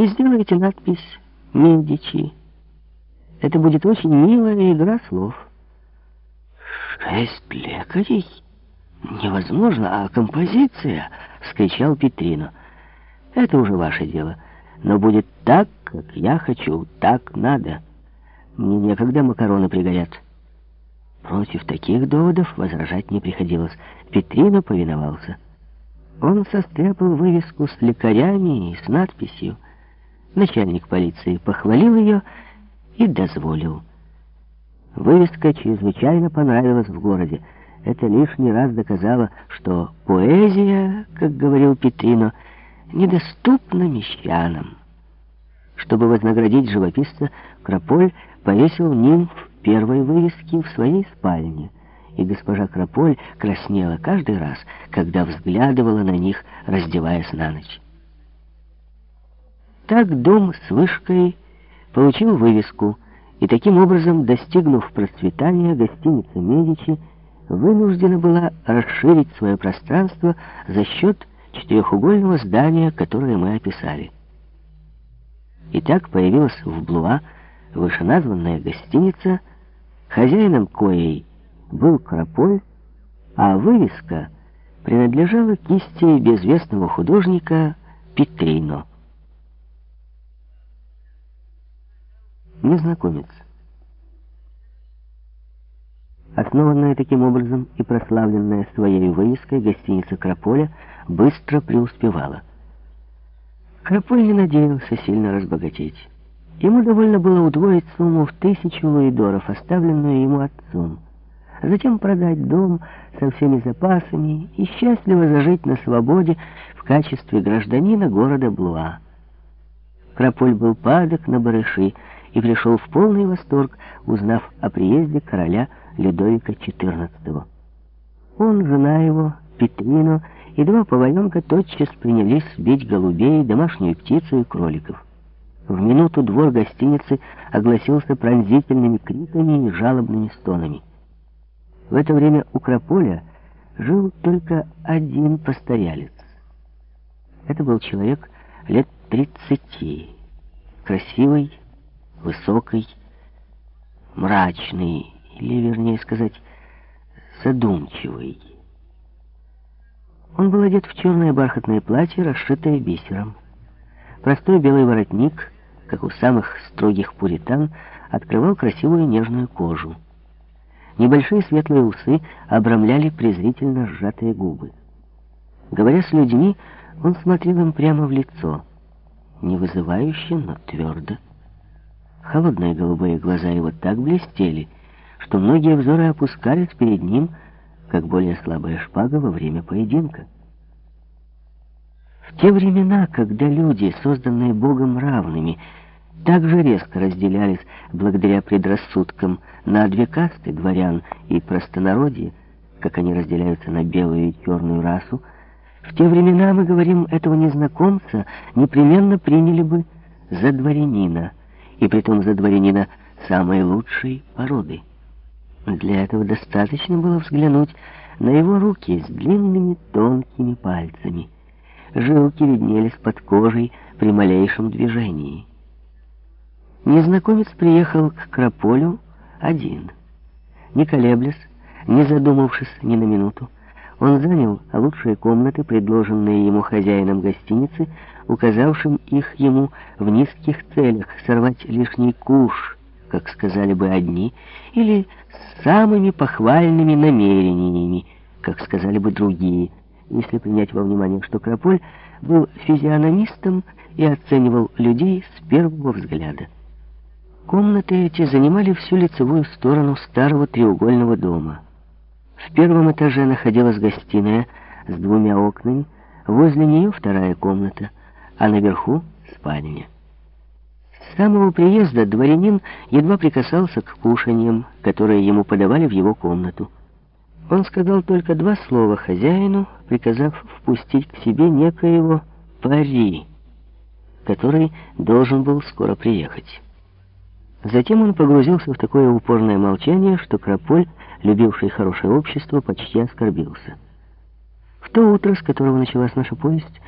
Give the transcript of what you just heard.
и сделайте надпись «Медичи». Это будет очень милая игра слов. «Шесть лекарей? Невозможно, а композиция!» — вскричал Петрино. «Это уже ваше дело, но будет так, как я хочу, так надо. Мне некогда макароны пригорят». Против таких доводов возражать не приходилось. Петрино повиновался. Он состряпал вывеску с лекарями и с надписью. Начальник полиции похвалил ее и дозволил. Вывеска чрезвычайно понравилась в городе. Это лишний раз доказало, что поэзия, как говорил Петрино, недоступна мещанам. Чтобы вознаградить живописца, Крополь повесил нимф первой вывески в своей спальне, и госпожа Крополь краснела каждый раз, когда взглядывала на них, раздеваясь на ночь. Так дом с вышкой получил вывеску, и таким образом, достигнув процветания, гостиница «Медичи» вынуждена была расширить свое пространство за счет четырехугольного здания, которое мы описали. И так появилась в Блуа вышеназванная гостиница, хозяином коей был Крополь, а вывеска принадлежала кисти безвестного художника Петрино. Незнакомец. Основанная таким образом и прославленная своей вывеской гостиница Крополя быстро преуспевала. Крополь не надеялся сильно разбогатеть. Ему довольно было удвоить сумму в тысячу луидоров, оставленную ему отцом. Затем продать дом со всеми запасами и счастливо зажить на свободе в качестве гражданина города Блуа. Крополь был падок на барыши и пришел в полный восторг, узнав о приезде короля Людовика XIV. Он, жена его, Петрино и два поваренка тотчас принялись бить голубей, домашнюю птицу и кроликов. В минуту двор гостиницы огласился пронзительными криками и жалобными стонами. В это время у Крополя жил только один постоялец. Это был человек лет тридцати, красивый, высокий, мрачный, или, вернее сказать, задумчивый. Он был одет в черное бархатное платье, расшитое бисером. Простой белый воротник — как у самых строгих пуритан, открывал красивую нежную кожу. Небольшие светлые усы обрамляли презрительно сжатые губы. Говоря с людьми, он смотрел им прямо в лицо, не вызывающе, но твердо. Холодные голубые глаза его так блестели, что многие взоры опускались перед ним, как более слабая шпага во время поединка. В те времена, когда люди, созданные Богом равными, так же резко разделялись благодаря предрассудкам на две касты дворян и простонародье, как они разделяются на белую и черную расу, в те времена, мы говорим, этого незнакомца непременно приняли бы за дворянина, и притом за дворянина самой лучшей породы. Для этого достаточно было взглянуть на его руки с длинными тонкими пальцами — жилки виднелись под кожей при малейшем движении. Незнакомец приехал к Крополю один. Не колеблясь, не задумавшись ни на минуту, он занял лучшие комнаты, предложенные ему хозяином гостиницы, указавшим их ему в низких целях сорвать лишний куш, как сказали бы одни, или с самыми похвальными намерениями, как сказали бы другие, если принять во внимание, что Крополь был физиономистом и оценивал людей с первого взгляда. Комнаты эти занимали всю лицевую сторону старого треугольного дома. В первом этаже находилась гостиная с двумя окнами, возле нее вторая комната, а наверху — спальня. С самого приезда дворянин едва прикасался к кушаньям, которые ему подавали в его комнату. Он сказал только два слова хозяину, приказав впустить к себе некоего пари, который должен был скоро приехать. Затем он погрузился в такое упорное молчание, что Крополь, любивший хорошее общество, почти оскорбился. В то утро, с которого началась наша повесть,